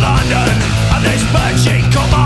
London and this magic command.